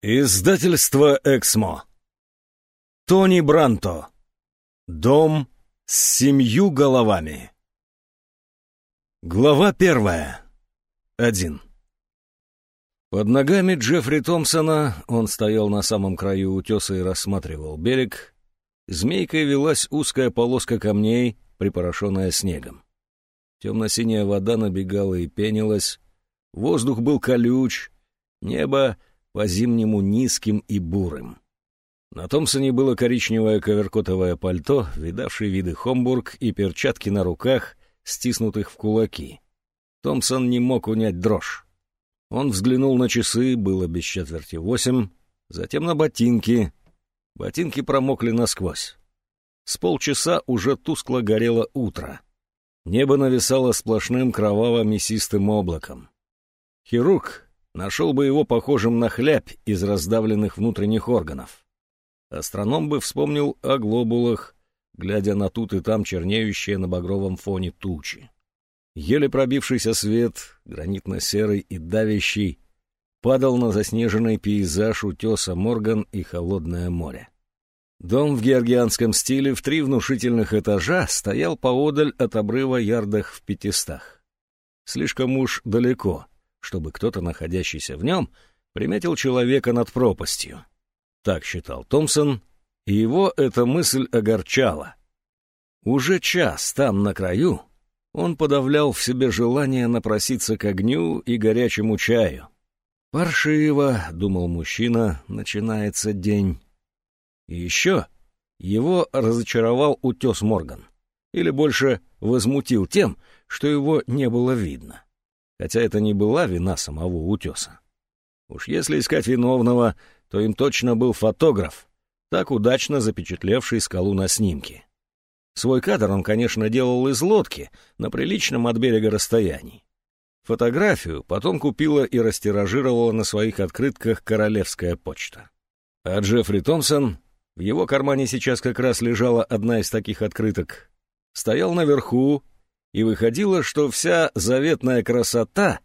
Издательство «Эксмо». Тони Бранто. Дом с семью головами. Глава первая. Один. Под ногами Джеффри Томпсона, он стоял на самом краю утеса и рассматривал берег, змейкой велась узкая полоска камней, припорошенная снегом. Темно-синяя вода набегала и пенилась, воздух был колюч, небо — по-зимнему низким и бурым. На Томпсоне было коричневое коверкотовое пальто, видавший виды Хомбург и перчатки на руках, стиснутых в кулаки. Томпсон не мог унять дрожь. Он взглянул на часы, было без четверти восемь, затем на ботинки. Ботинки промокли насквозь. С полчаса уже тускло горело утро. Небо нависало сплошным кроваво-мясистым облаком. Хирург, нашел бы его похожим на хлябь из раздавленных внутренних органов. Астроном бы вспомнил о глобулах, глядя на тут и там чернеющие на багровом фоне тучи. Еле пробившийся свет, гранитно-серый и давящий, падал на заснеженный пейзаж утеса Морган и холодное море. Дом в георгианском стиле в три внушительных этажа стоял поодаль от обрыва ярдах в пятистах. Слишком уж далеко — чтобы кто-то, находящийся в нем, приметил человека над пропастью. Так считал Томпсон, и его эта мысль огорчала. Уже час там, на краю, он подавлял в себе желание напроситься к огню и горячему чаю. «Паршиво», — думал мужчина, — «начинается день». И еще его разочаровал утес Морган. Или больше возмутил тем, что его не было видно хотя это не была вина самого утеса. Уж если искать виновного, то им точно был фотограф, так удачно запечатлевший скалу на снимке. Свой кадр он, конечно, делал из лодки, на приличном от берега расстоянии. Фотографию потом купила и растиражировала на своих открытках королевская почта. А Джеффри Томпсон, в его кармане сейчас как раз лежала одна из таких открыток, стоял наверху и выходило, что вся заветная красота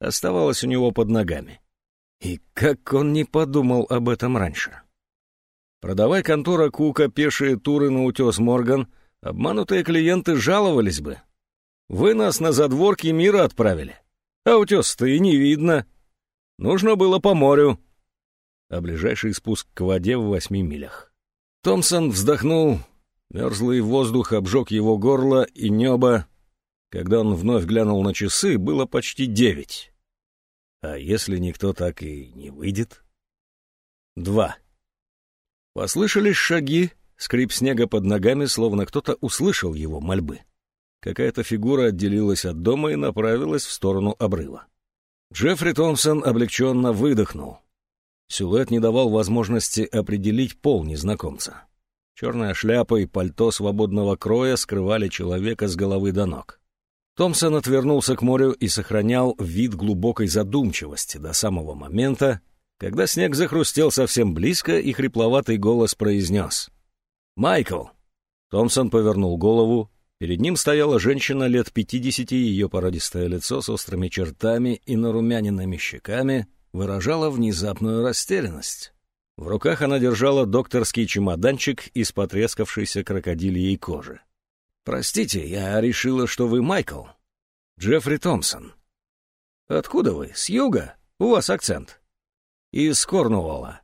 оставалась у него под ногами. И как он не подумал об этом раньше. Продавай контора Кука пешие туры на утес Морган, обманутые клиенты жаловались бы. Вы нас на задворки мира отправили, а утес-то и не видно. Нужно было по морю. А ближайший спуск к воде в восьми милях. Томпсон вздохнул, мерзлый воздух обжег его горло и небо, когда он вновь глянул на часы, было почти девять. А если никто так и не выйдет? Два. Послышались шаги, скрип снега под ногами, словно кто-то услышал его мольбы. Какая-то фигура отделилась от дома и направилась в сторону обрыва. Джеффри Томпсон облегченно выдохнул. Силуэт не давал возможности определить пол незнакомца. Черная шляпа и пальто свободного кроя скрывали человека с головы до ног. Томпсон отвернулся к морю и сохранял вид глубокой задумчивости до самого момента, когда снег захрустел совсем близко, и хрипловатый голос произнес. «Майкл!» Томпсон повернул голову. Перед ним стояла женщина лет пятидесяти, ее породистое лицо с острыми чертами и нарумяненными щеками выражало внезапную растерянность. В руках она держала докторский чемоданчик из потрескавшейся крокодильей кожи. «Простите, я решила, что вы Майкл. Джеффри Томпсон». «Откуда вы? С юга? У вас акцент». «Из Корнуолла».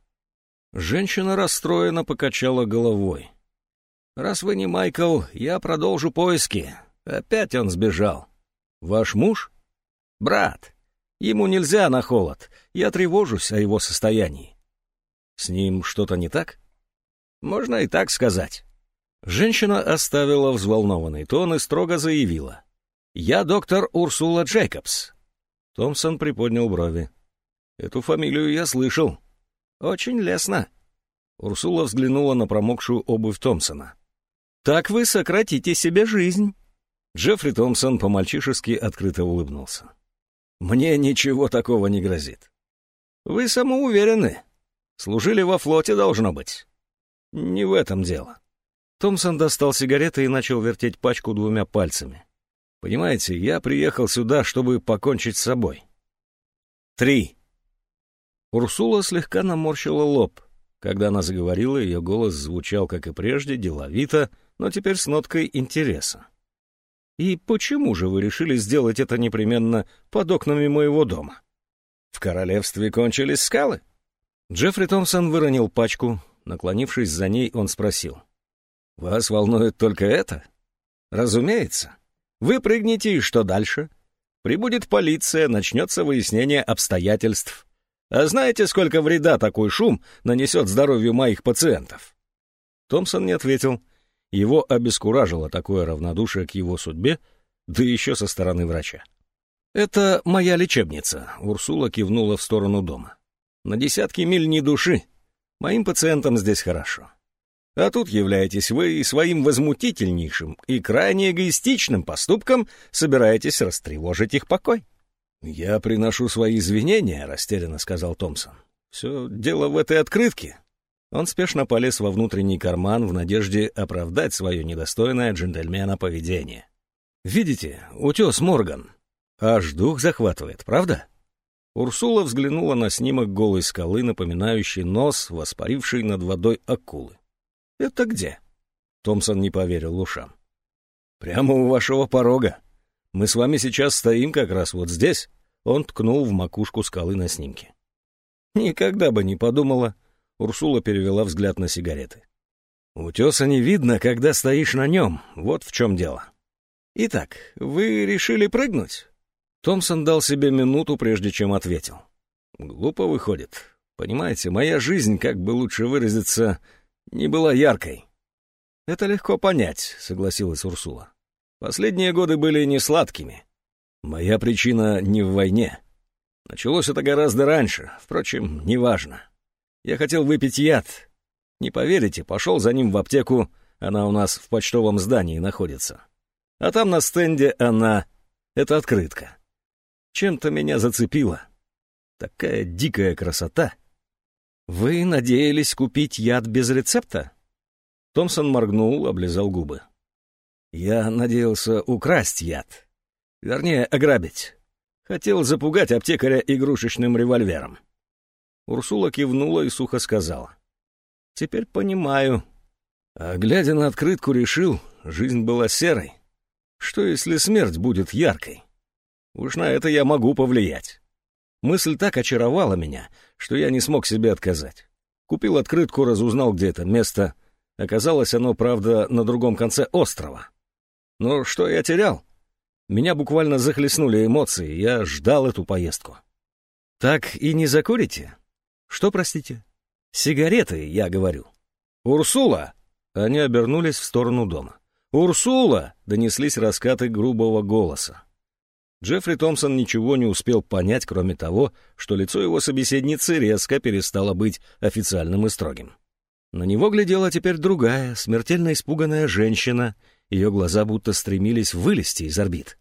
Женщина расстроенно покачала головой. «Раз вы не Майкл, я продолжу поиски. Опять он сбежал. Ваш муж?» «Брат. Ему нельзя на холод. Я тревожусь о его состоянии». «С ним что-то не так?» «Можно и так сказать». Женщина оставила взволнованный тон и строго заявила. «Я доктор Урсула Джейкобс». Томпсон приподнял брови. «Эту фамилию я слышал. Очень лестно». Урсула взглянула на промокшую обувь Томпсона. «Так вы сократите себе жизнь». Джеффри Томпсон по-мальчишески открыто улыбнулся. «Мне ничего такого не грозит». «Вы самоуверены. Служили во флоте, должно быть». «Не в этом дело. Томпсон достал сигареты и начал вертеть пачку двумя пальцами. «Понимаете, я приехал сюда, чтобы покончить с собой». «Три». Урсула слегка наморщила лоб. Когда она заговорила, ее голос звучал, как и прежде, деловито, но теперь с ноткой интереса. «И почему же вы решили сделать это непременно под окнами моего дома? В королевстве кончились скалы?» Джеффри Томпсон выронил пачку. Наклонившись за ней, он спросил. «Вас волнует только это?» «Разумеется. Вы прыгнете, и что дальше?» «Прибудет полиция, начнется выяснение обстоятельств. А знаете, сколько вреда такой шум нанесет здоровью моих пациентов?» Томпсон не ответил. Его обескуражило такое равнодушие к его судьбе, да еще со стороны врача. «Это моя лечебница», — Урсула кивнула в сторону дома. «На десятки миль ни души. Моим пациентам здесь хорошо. А тут являетесь вы и своим возмутительнейшим и крайне эгоистичным поступком собираетесь растревожить их покой». «Я приношу свои извинения», — растерянно сказал Томпсон. «Все дело в этой открытке». Он спешно полез во внутренний карман в надежде оправдать свое недостойное джентльмена поведение. «Видите, утес Морган. Аж дух захватывает, правда?» Урсула взглянула на снимок голой скалы, напоминающий нос, воспаривший над водой акулы. «Это где?» Томпсон не поверил ушам. «Прямо у вашего порога. Мы с вами сейчас стоим как раз вот здесь». Он ткнул в макушку скалы на снимке. «Никогда бы не подумала». Урсула перевела взгляд на сигареты. «Утеса не видно, когда стоишь на нем. Вот в чем дело». «Итак, вы решили прыгнуть?» Томпсон дал себе минуту, прежде чем ответил. «Глупо выходит. Понимаете, моя жизнь, как бы лучше выразиться, не была яркой». «Это легко понять», — согласилась Урсула. Последние годы были не сладкими. Моя причина не в войне. Началось это гораздо раньше, впрочем, неважно. Я хотел выпить яд. Не поверите, пошел за ним в аптеку, она у нас в почтовом здании находится. А там на стенде она... Это открытка. Чем-то меня зацепило. Такая дикая красота. Вы надеялись купить яд без рецепта? Томпсон моргнул, облизал губы. Я надеялся украсть яд. Вернее, ограбить. Хотел запугать аптекаря игрушечным револьвером. Урсула кивнула и сухо сказала. «Теперь понимаю». А глядя на открытку, решил, жизнь была серой. Что, если смерть будет яркой? Уж на это я могу повлиять. Мысль так очаровала меня, что я не смог себе отказать. Купил открытку, разузнал, где это место. Оказалось, оно, правда, на другом конце острова. Но что я терял? Меня буквально захлестнули эмоции, я ждал эту поездку. Так и не закурите? Что, простите? Сигареты, я говорю. Урсула! Они обернулись в сторону дома. «Урсула!» — донеслись раскаты грубого голоса. Джеффри Томпсон ничего не успел понять, кроме того, что лицо его собеседницы резко перестало быть официальным и строгим. На него глядела теперь другая, смертельно испуганная женщина ее глаза будто стремились вылезти из орбит.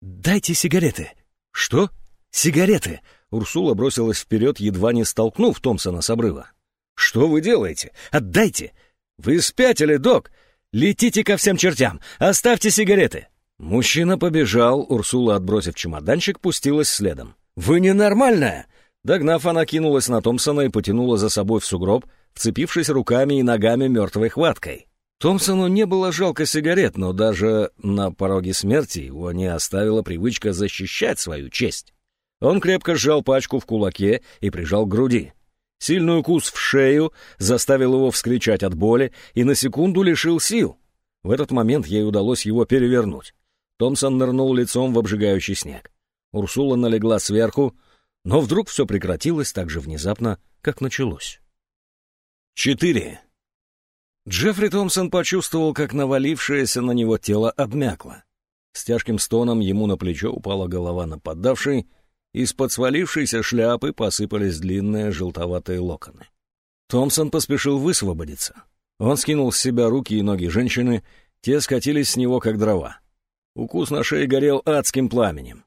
«Дайте сигареты!» «Что?» «Сигареты!» Урсула бросилась вперед, едва не столкнув Томпсона с обрыва. «Что вы делаете? Отдайте!» «Вы спятили, док! Летите ко всем чертям! Оставьте сигареты!» Мужчина побежал, Урсула, отбросив чемоданчик, пустилась следом. «Вы ненормальная!» Догнав, она кинулась на Томпсона и потянула за собой в сугроб, вцепившись руками и ногами мертвой хваткой. Томпсону не было жалко сигарет, но даже на пороге смерти его не оставила привычка защищать свою честь. Он крепко сжал пачку в кулаке и прижал к груди. Сильный укус в шею заставил его вскричать от боли и на секунду лишил сил. В этот момент ей удалось его перевернуть. Томпсон нырнул лицом в обжигающий снег. Урсула налегла сверху, но вдруг все прекратилось так же внезапно, как началось. Четыре. Джеффри Томпсон почувствовал, как навалившееся на него тело обмякло. С тяжким стоном ему на плечо упала голова нападавшей, из-под свалившейся шляпы посыпались длинные желтоватые локоны. Томпсон поспешил высвободиться. Он скинул с себя руки и ноги женщины, те скатились с него, как дрова. Укус на шее горел адским пламенем.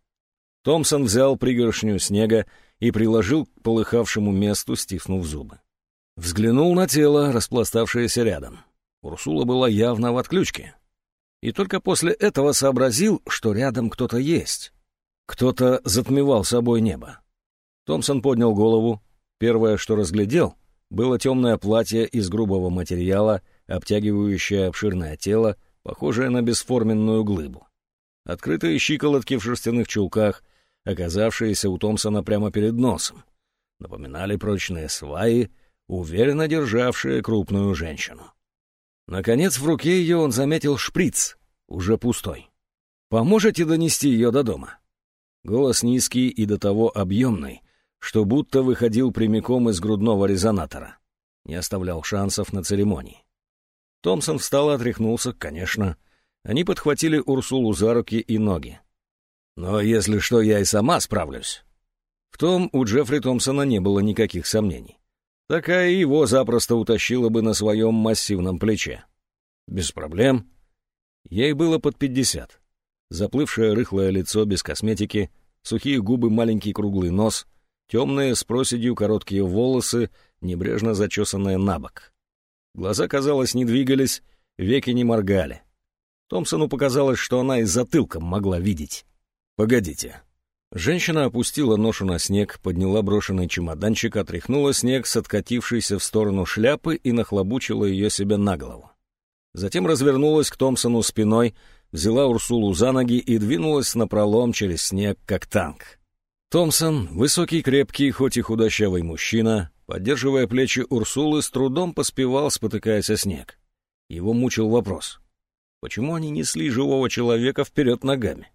Томпсон взял пригоршню снега и приложил к полыхавшему месту, стиснув зубы. Взглянул на тело, распластавшееся рядом. Урсула была явно в отключке. И только после этого сообразил, что рядом кто-то есть. Кто-то затмевал собой небо. Томпсон поднял голову. Первое, что разглядел, было темное платье из грубого материала, обтягивающее обширное тело, похожее на бесформенную глыбу. Открытые щиколотки в шерстяных чулках, оказавшиеся у Томпсона прямо перед носом, напоминали прочные сваи, уверенно державшие крупную женщину. Наконец, в руке ее он заметил шприц, уже пустой. «Поможете донести ее до дома?» Голос низкий и до того объемный, что будто выходил прямиком из грудного резонатора. Не оставлял шансов на церемонии. Томпсон встал и отряхнулся, конечно. Они подхватили Урсулу за руки и ноги. «Но если что, я и сама справлюсь». В том у Джеффри Томпсона не было никаких сомнений. Такая его запросто утащила бы на своем массивном плече. Без проблем. Ей было под пятьдесят. Заплывшее рыхлое лицо без косметики, сухие губы, маленький круглый нос, темные с проседью короткие волосы, небрежно зачесанные на бок. Глаза, казалось, не двигались, веки не моргали. Томпсону показалось, что она и затылком могла видеть. «Погодите». Женщина опустила ношу на снег, подняла брошенный чемоданчик, отряхнула снег с откатившейся в сторону шляпы и нахлобучила ее себе на голову. Затем развернулась к Томпсону спиной, взяла Урсулу за ноги и двинулась напролом через снег, как танк. Томпсон, высокий, крепкий, хоть и худощавый мужчина, поддерживая плечи Урсулы, с трудом поспевал, спотыкаясь о снег. Его мучил вопрос. Почему они несли живого человека вперед ногами?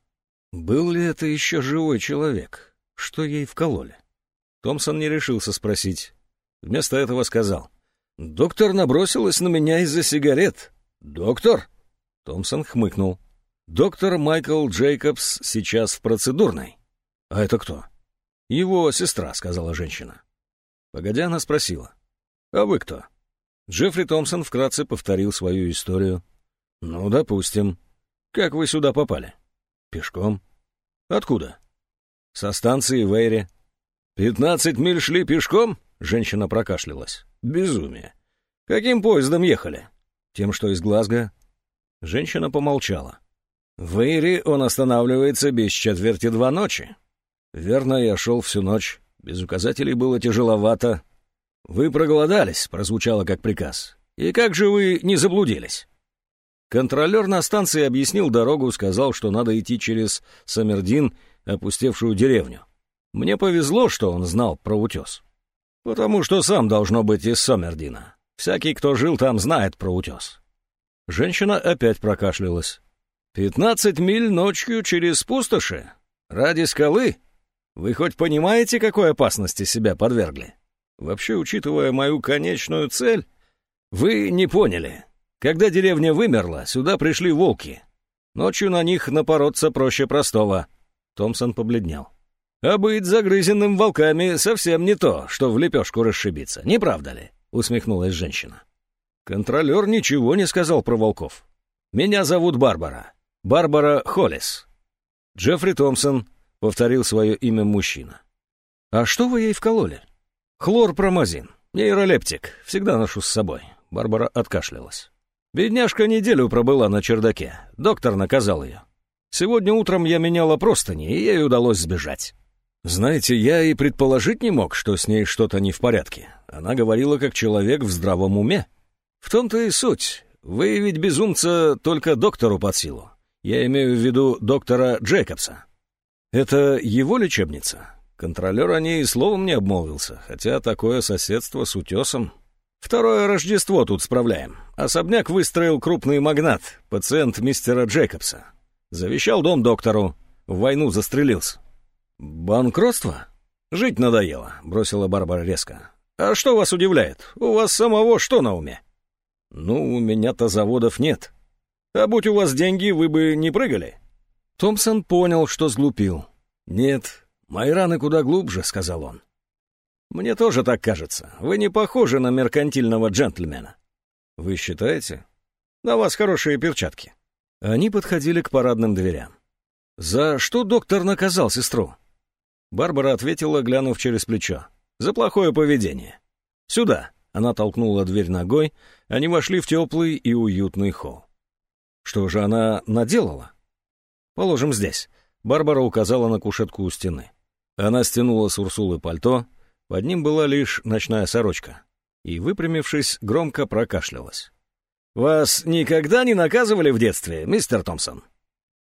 Был ли это еще живой человек? Что ей вкололи? Томпсон не решился спросить. Вместо этого сказал. «Доктор набросилась на меня из-за сигарет». «Доктор?» Томпсон хмыкнул. «Доктор Майкл Джейкобс сейчас в процедурной». «А это кто?» «Его сестра», — сказала женщина. Погодя, она спросила. «А вы кто?» Джеффри Томпсон вкратце повторил свою историю. «Ну, допустим. Как вы сюда попали?» «Пешком». «Откуда?» «Со станции Вейри». «Пятнадцать миль шли пешком?» — женщина прокашлялась. «Безумие. Каким поездом ехали?» «Тем, что из Глазго». Женщина помолчала. «В Вейри он останавливается без четверти два ночи». «Верно, я шел всю ночь. Без указателей было тяжеловато. «Вы проголодались», — прозвучало как приказ. «И как же вы не заблудились?» Контролер на станции объяснил дорогу, сказал, что надо идти через Самердин, опустевшую деревню. Мне повезло, что он знал про утес. Потому что сам должно быть из Самердина. Всякий, кто жил там, знает про утес. Женщина опять прокашлялась. «Пятнадцать миль ночью через пустоши? Ради скалы? Вы хоть понимаете, какой опасности себя подвергли? Вообще, учитывая мою конечную цель, вы не поняли. Когда деревня вымерла, сюда пришли волки. Ночью на них напороться проще простого. Томпсон побледнел. А быть загрызенным волками совсем не то, что в лепешку расшибиться, не правда ли? Усмехнулась женщина. Контролер ничего не сказал про волков. Меня зовут Барбара. Барбара Холлис. Джеффри Томпсон, повторил свое имя мужчина. «А что вы ей вкололи?» «Хлорпромазин, нейролептик, всегда ношу с собой». Барбара откашлялась. «Бедняжка неделю пробыла на чердаке, доктор наказал ее. Сегодня утром я меняла простыни, и ей удалось сбежать». «Знаете, я и предположить не мог, что с ней что-то не в порядке. Она говорила, как человек в здравом уме. В том-то и суть. Вы ведь безумца только доктору под силу. Я имею в виду доктора Джейкобса. «Это его лечебница?» Контролер о ней словом не обмолвился, хотя такое соседство с утесом. Второе Рождество тут справляем. Особняк выстроил крупный магнат, пациент мистера Джейкобса. Завещал дом доктору, в войну застрелился. «Банкротство?» «Жить надоело», — бросила Барбара резко. «А что вас удивляет? У вас самого что на уме?» «Ну, у меня-то заводов нет. А будь у вас деньги, вы бы не прыгали?» Томпсон понял, что сглупил. «Нет, мои раны куда глубже», — сказал он. «Мне тоже так кажется. Вы не похожи на меркантильного джентльмена». «Вы считаете?» «На вас хорошие перчатки». Они подходили к парадным дверям. «За что доктор наказал сестру?» Барбара ответила, глянув через плечо. «За плохое поведение. Сюда!» Она толкнула дверь ногой, они вошли в теплый и уютный холл. Что же она наделала? «Положим здесь». Барбара указала на кушетку у стены. Она стянула с Урсулы пальто, Под ним была лишь ночная сорочка. И, выпрямившись, громко прокашлялась. «Вас никогда не наказывали в детстве, мистер Томпсон?»